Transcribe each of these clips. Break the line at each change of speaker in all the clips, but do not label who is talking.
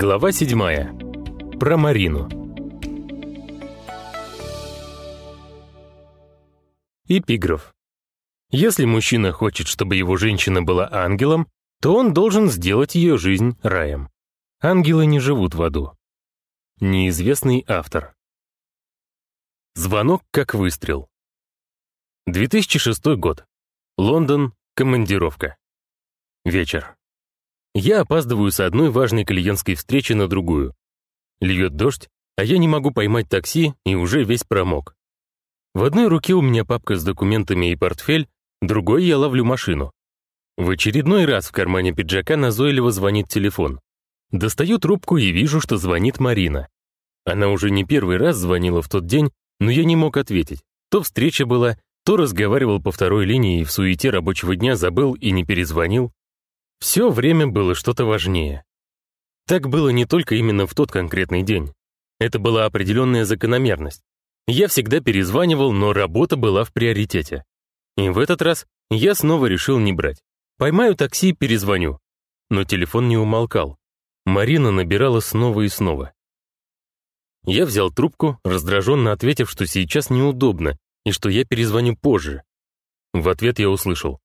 Глава 7. Про Марину. Эпиграф. Если мужчина хочет, чтобы его женщина была ангелом, то он должен сделать ее жизнь раем. Ангелы не живут в аду. Неизвестный автор. Звонок как выстрел. 2006 год. Лондон. Командировка. Вечер. Я опаздываю с одной важной клиентской встречи на другую. Льет дождь, а я не могу поймать такси и уже весь промок. В одной руке у меня папка с документами и портфель, другой я ловлю машину. В очередной раз в кармане пиджака назойливо звонит телефон. Достаю трубку и вижу, что звонит Марина. Она уже не первый раз звонила в тот день, но я не мог ответить. То встреча была, то разговаривал по второй линии и в суете рабочего дня забыл и не перезвонил. Все время было что-то важнее. Так было не только именно в тот конкретный день. Это была определенная закономерность. Я всегда перезванивал, но работа была в приоритете. И в этот раз я снова решил не брать. Поймаю такси, перезвоню. Но телефон не умолкал. Марина набирала снова и снова. Я взял трубку, раздраженно ответив, что сейчас неудобно и что я перезвоню позже. В ответ я услышал.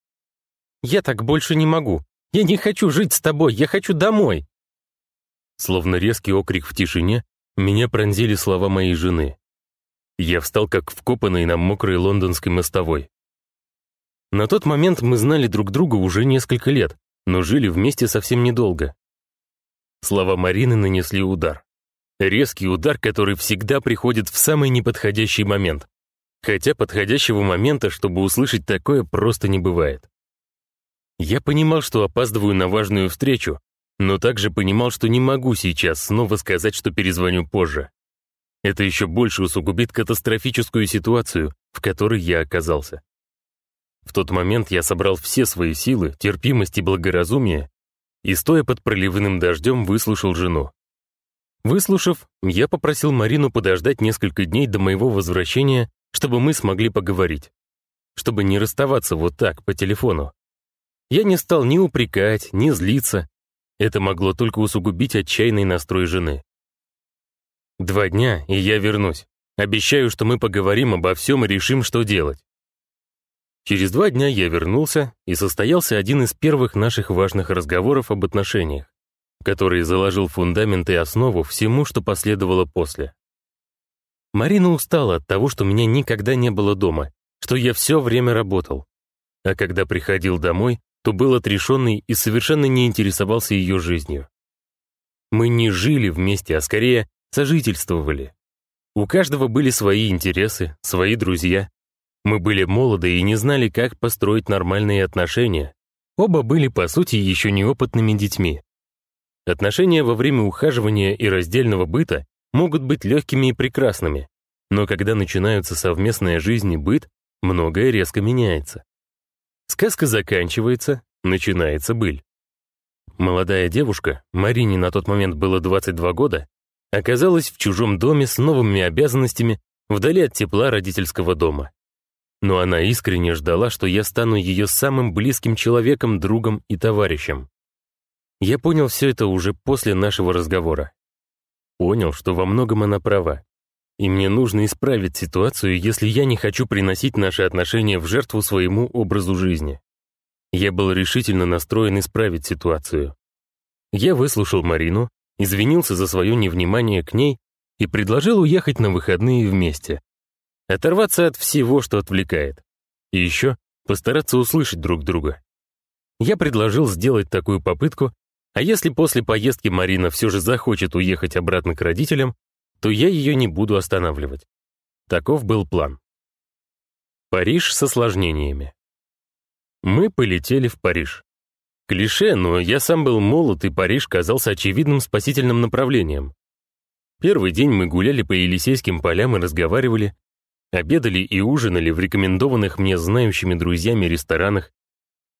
«Я так больше не могу. Я не хочу жить с тобой, я хочу домой!» Словно резкий окрик в тишине, меня пронзили слова моей жены. Я встал как вкопанный на мокрой лондонской мостовой. На тот момент мы знали друг друга уже несколько лет, но жили вместе совсем недолго. Слова Марины нанесли удар. Резкий удар, который всегда приходит в самый неподходящий момент. Хотя подходящего момента, чтобы услышать такое, просто не бывает. Я понимал, что опаздываю на важную встречу, но также понимал, что не могу сейчас снова сказать, что перезвоню позже. Это еще больше усугубит катастрофическую ситуацию, в которой я оказался. В тот момент я собрал все свои силы, терпимость и благоразумие и, стоя под проливным дождем, выслушал жену. Выслушав, я попросил Марину подождать несколько дней до моего возвращения, чтобы мы смогли поговорить. Чтобы не расставаться вот так, по телефону. Я не стал ни упрекать, ни злиться. Это могло только усугубить отчаянный настрой жены. Два дня, и я вернусь. Обещаю, что мы поговорим обо всем и решим, что делать. Через два дня я вернулся, и состоялся один из первых наших важных разговоров об отношениях, который заложил фундамент и основу всему, что последовало после. Марина устала от того, что меня никогда не было дома, что я все время работал. А когда приходил домой, то был отрешенный и совершенно не интересовался ее жизнью. Мы не жили вместе, а скорее сожительствовали. У каждого были свои интересы, свои друзья. Мы были молоды и не знали, как построить нормальные отношения. Оба были, по сути, еще неопытными детьми. Отношения во время ухаживания и раздельного быта могут быть легкими и прекрасными, но когда начинаются совместная жизнь и быт, многое резко меняется. Сказка заканчивается, начинается быль. Молодая девушка, Марине на тот момент было 22 года, оказалась в чужом доме с новыми обязанностями вдали от тепла родительского дома. Но она искренне ждала, что я стану ее самым близким человеком, другом и товарищем. Я понял все это уже после нашего разговора. Понял, что во многом она права. И мне нужно исправить ситуацию, если я не хочу приносить наши отношения в жертву своему образу жизни. Я был решительно настроен исправить ситуацию. Я выслушал Марину, извинился за свое невнимание к ней и предложил уехать на выходные вместе. Оторваться от всего, что отвлекает. И еще постараться услышать друг друга. Я предложил сделать такую попытку, а если после поездки Марина все же захочет уехать обратно к родителям, то я ее не буду останавливать. Таков был план. Париж с осложнениями. Мы полетели в Париж. Клише, но я сам был молод, и Париж казался очевидным спасительным направлением. Первый день мы гуляли по Елисейским полям и разговаривали, обедали и ужинали в рекомендованных мне знающими друзьями ресторанах.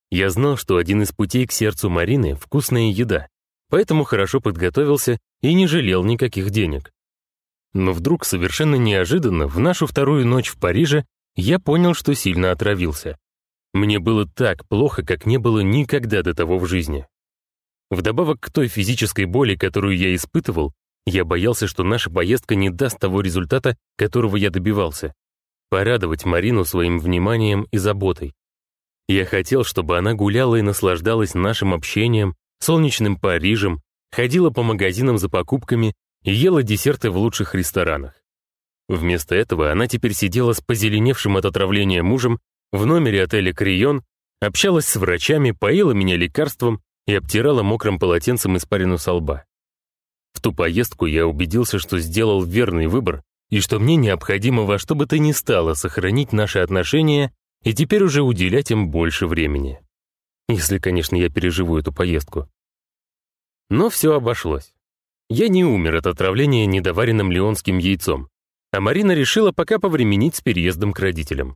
Я знал, что один из путей к сердцу Марины — вкусная еда, поэтому хорошо подготовился и не жалел никаких денег. Но вдруг, совершенно неожиданно, в нашу вторую ночь в Париже я понял, что сильно отравился. Мне было так плохо, как не было никогда до того в жизни. Вдобавок к той физической боли, которую я испытывал, я боялся, что наша поездка не даст того результата, которого я добивался. Порадовать Марину своим вниманием и заботой. Я хотел, чтобы она гуляла и наслаждалась нашим общением, солнечным Парижем, ходила по магазинам за покупками и ела десерты в лучших ресторанах. Вместо этого она теперь сидела с позеленевшим от отравления мужем в номере отеля «Крион», общалась с врачами, поила меня лекарством и обтирала мокрым полотенцем испарину со лба. В ту поездку я убедился, что сделал верный выбор и что мне необходимо во что бы то ни стало сохранить наши отношения и теперь уже уделять им больше времени. Если, конечно, я переживу эту поездку. Но все обошлось. Я не умер от отравления недоваренным леонским яйцом, а Марина решила пока повременить с переездом к родителям.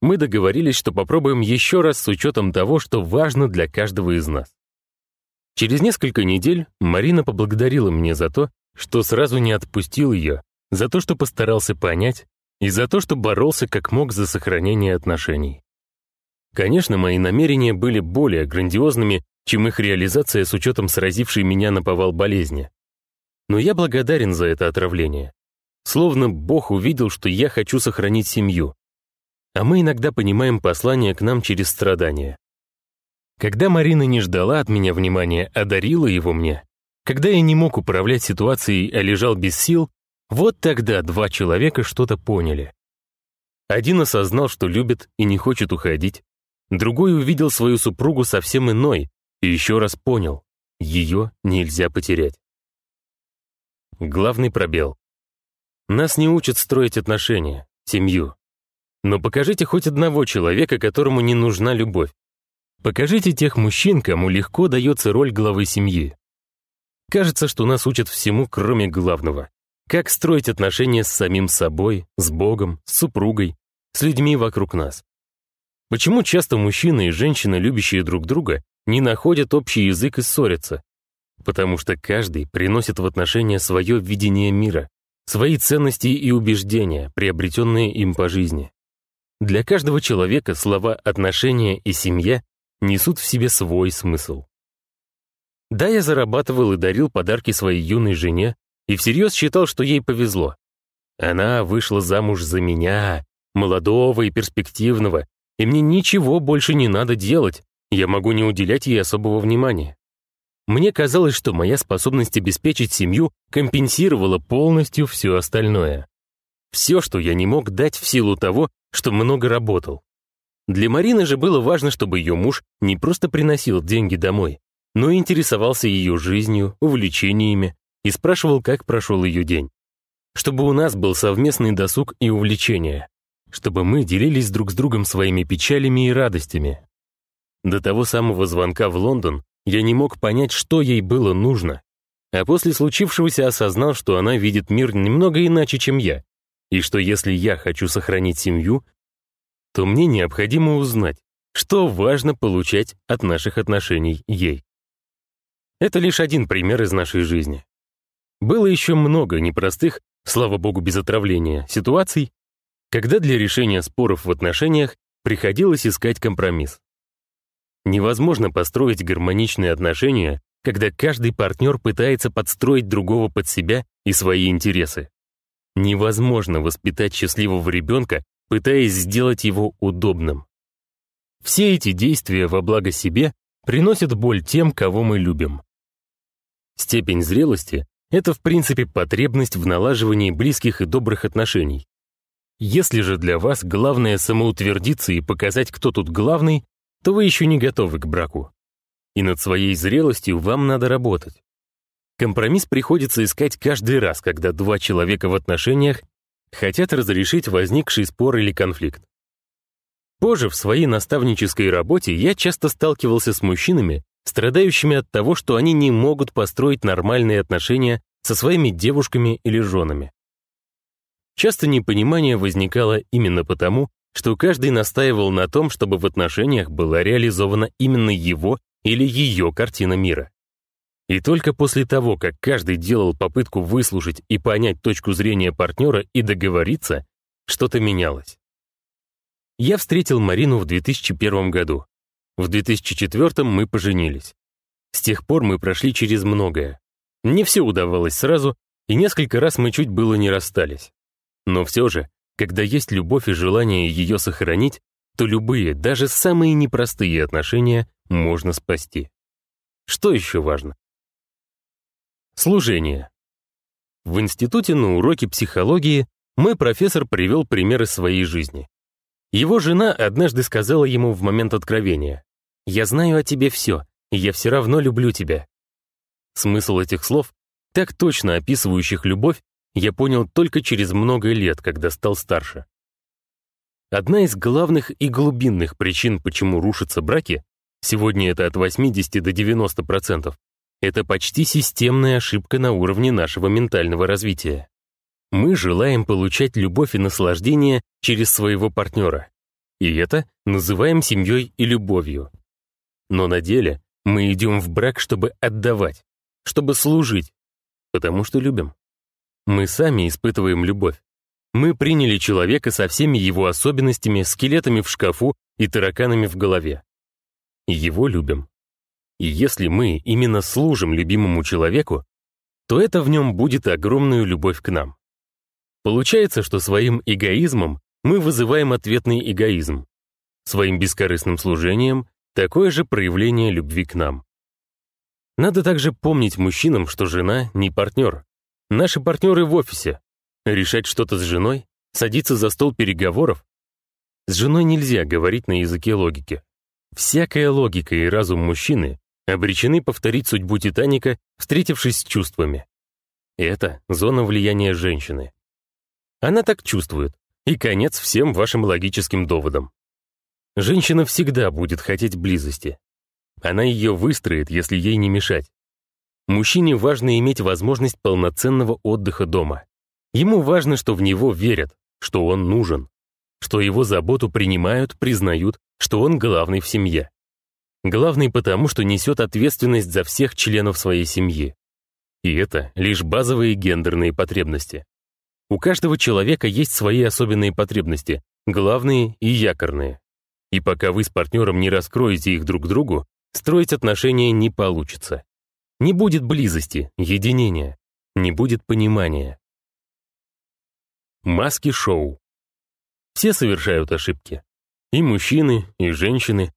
Мы договорились, что попробуем еще раз с учетом того, что важно для каждого из нас. Через несколько недель Марина поблагодарила мне за то, что сразу не отпустил ее, за то, что постарался понять, и за то, что боролся как мог за сохранение отношений. Конечно, мои намерения были более грандиозными, чем их реализация с учетом сразившей меня на повал болезни. Но я благодарен за это отравление. Словно Бог увидел, что я хочу сохранить семью. А мы иногда понимаем послание к нам через страдания. Когда Марина не ждала от меня внимания, а дарила его мне, когда я не мог управлять ситуацией, а лежал без сил, вот тогда два человека что-то поняли. Один осознал, что любит и не хочет уходить, другой увидел свою супругу совсем иной и еще раз понял, ее нельзя потерять. Главный пробел. Нас не учат строить отношения, семью. Но покажите хоть одного человека, которому не нужна любовь. Покажите тех мужчин, кому легко дается роль главы семьи. Кажется, что нас учат всему, кроме главного. Как строить отношения с самим собой, с Богом, с супругой, с людьми вокруг нас. Почему часто мужчины и женщины, любящие друг друга, не находят общий язык и ссорятся? Потому что каждый приносит в отношения свое видение мира, свои ценности и убеждения, приобретенные им по жизни. Для каждого человека слова «отношения» и «семья» несут в себе свой смысл. Да, я зарабатывал и дарил подарки своей юной жене, и всерьез считал, что ей повезло. Она вышла замуж за меня, молодого и перспективного, и мне ничего больше не надо делать, я могу не уделять ей особого внимания. Мне казалось, что моя способность обеспечить семью компенсировала полностью все остальное. Все, что я не мог дать в силу того, что много работал. Для Марины же было важно, чтобы ее муж не просто приносил деньги домой, но и интересовался ее жизнью, увлечениями и спрашивал, как прошел ее день. Чтобы у нас был совместный досуг и увлечения. Чтобы мы делились друг с другом своими печалями и радостями. До того самого звонка в Лондон я не мог понять, что ей было нужно. А после случившегося осознал, что она видит мир немного иначе, чем я. И что если я хочу сохранить семью, то мне необходимо узнать, что важно получать от наших отношений ей. Это лишь один пример из нашей жизни. Было еще много непростых, слава богу, без отравления, ситуаций, когда для решения споров в отношениях приходилось искать компромисс. Невозможно построить гармоничные отношения, когда каждый партнер пытается подстроить другого под себя и свои интересы. Невозможно воспитать счастливого ребенка, пытаясь сделать его удобным. Все эти действия во благо себе приносят боль тем, кого мы любим. Степень зрелости — это в принципе потребность в налаживании близких и добрых отношений. Если же для вас главное самоутвердиться и показать, кто тут главный, то вы еще не готовы к браку. И над своей зрелостью вам надо работать. Компромисс приходится искать каждый раз, когда два человека в отношениях хотят разрешить возникший спор или конфликт. Позже в своей наставнической работе я часто сталкивался с мужчинами, страдающими от того, что они не могут построить нормальные отношения со своими девушками или женами. Часто непонимание возникало именно потому, что каждый настаивал на том, чтобы в отношениях была реализована именно его или ее картина мира. И только после того, как каждый делал попытку выслушать и понять точку зрения партнера и договориться, что-то менялось. Я встретил Марину в 2001 году. В 2004 мы поженились. С тех пор мы прошли через многое. Не все удавалось сразу, и несколько раз мы чуть было не расстались. Но все же, когда есть любовь и желание ее сохранить, то любые, даже самые непростые отношения можно спасти. Что еще важно? Служение. В институте на уроке психологии мой профессор привел примеры своей жизни. Его жена однажды сказала ему в момент откровения, «Я знаю о тебе все, и я все равно люблю тебя». Смысл этих слов, так точно описывающих любовь, я понял только через много лет, когда стал старше. Одна из главных и глубинных причин, почему рушатся браки, сегодня это от 80 до 90%, это почти системная ошибка на уровне нашего ментального развития. Мы желаем получать любовь и наслаждение через своего партнера. И это называем семьей и любовью. Но на деле мы идем в брак, чтобы отдавать, чтобы служить, потому что любим. Мы сами испытываем любовь. Мы приняли человека со всеми его особенностями, скелетами в шкафу и тараканами в голове. Его любим. И если мы именно служим любимому человеку, то это в нем будет огромную любовь к нам. Получается, что своим эгоизмом мы вызываем ответный эгоизм. Своим бескорыстным служением — такое же проявление любви к нам. Надо также помнить мужчинам, что жена не партнер. Наши партнеры в офисе. Решать что-то с женой? Садиться за стол переговоров? С женой нельзя говорить на языке логики. Всякая логика и разум мужчины обречены повторить судьбу Титаника, встретившись с чувствами. Это зона влияния женщины. Она так чувствует. И конец всем вашим логическим доводам. Женщина всегда будет хотеть близости. Она ее выстроит, если ей не мешать. Мужчине важно иметь возможность полноценного отдыха дома. Ему важно, что в него верят, что он нужен, что его заботу принимают, признают, что он главный в семье. Главный потому, что несет ответственность за всех членов своей семьи. И это лишь базовые гендерные потребности. У каждого человека есть свои особенные потребности, главные и якорные. И пока вы с партнером не раскроете их друг другу, строить отношения не получится. Не будет близости, единения, не будет понимания. Маски-шоу. Все совершают ошибки. И мужчины, и женщины.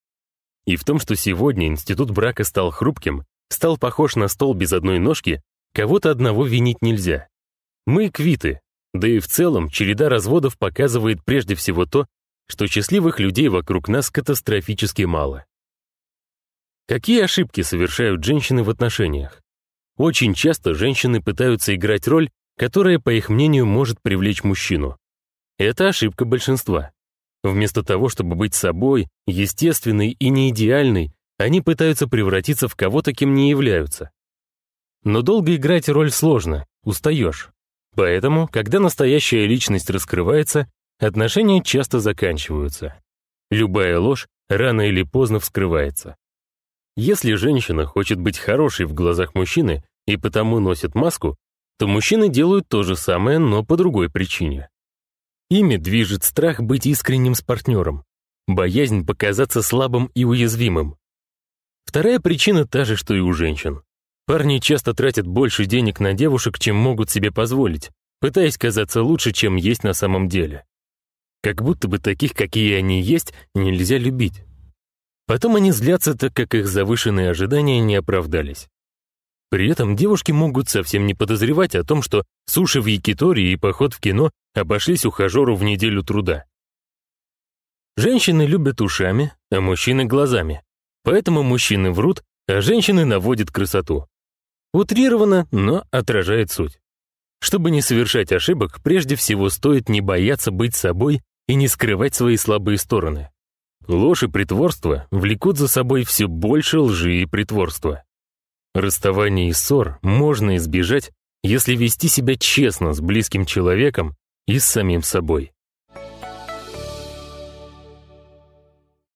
И в том, что сегодня институт брака стал хрупким, стал похож на стол без одной ножки, кого-то одного винить нельзя. Мы квиты, да и в целом череда разводов показывает прежде всего то, что счастливых людей вокруг нас катастрофически мало. Какие ошибки совершают женщины в отношениях? Очень часто женщины пытаются играть роль, которая, по их мнению, может привлечь мужчину. Это ошибка большинства. Вместо того, чтобы быть собой, естественной и не идеальной, они пытаются превратиться в кого-то, кем не являются. Но долго играть роль сложно, устаешь. Поэтому, когда настоящая личность раскрывается, отношения часто заканчиваются. Любая ложь рано или поздно вскрывается. Если женщина хочет быть хорошей в глазах мужчины и потому носит маску, то мужчины делают то же самое, но по другой причине. Ими движет страх быть искренним с партнером, боязнь показаться слабым и уязвимым. Вторая причина та же, что и у женщин. Парни часто тратят больше денег на девушек, чем могут себе позволить, пытаясь казаться лучше, чем есть на самом деле. Как будто бы таких, какие они есть, нельзя любить. Потом они злятся, так как их завышенные ожидания не оправдались. При этом девушки могут совсем не подозревать о том, что суши в Якитории и поход в кино обошлись ухажеру в неделю труда. Женщины любят ушами, а мужчины — глазами. Поэтому мужчины врут, а женщины наводят красоту. Утрировано, но отражает суть. Чтобы не совершать ошибок, прежде всего стоит не бояться быть собой и не скрывать свои слабые стороны. Ложь и притворство влекут за собой все больше лжи и притворства. Расставание и ссор можно избежать, если вести себя честно с близким человеком и с самим собой.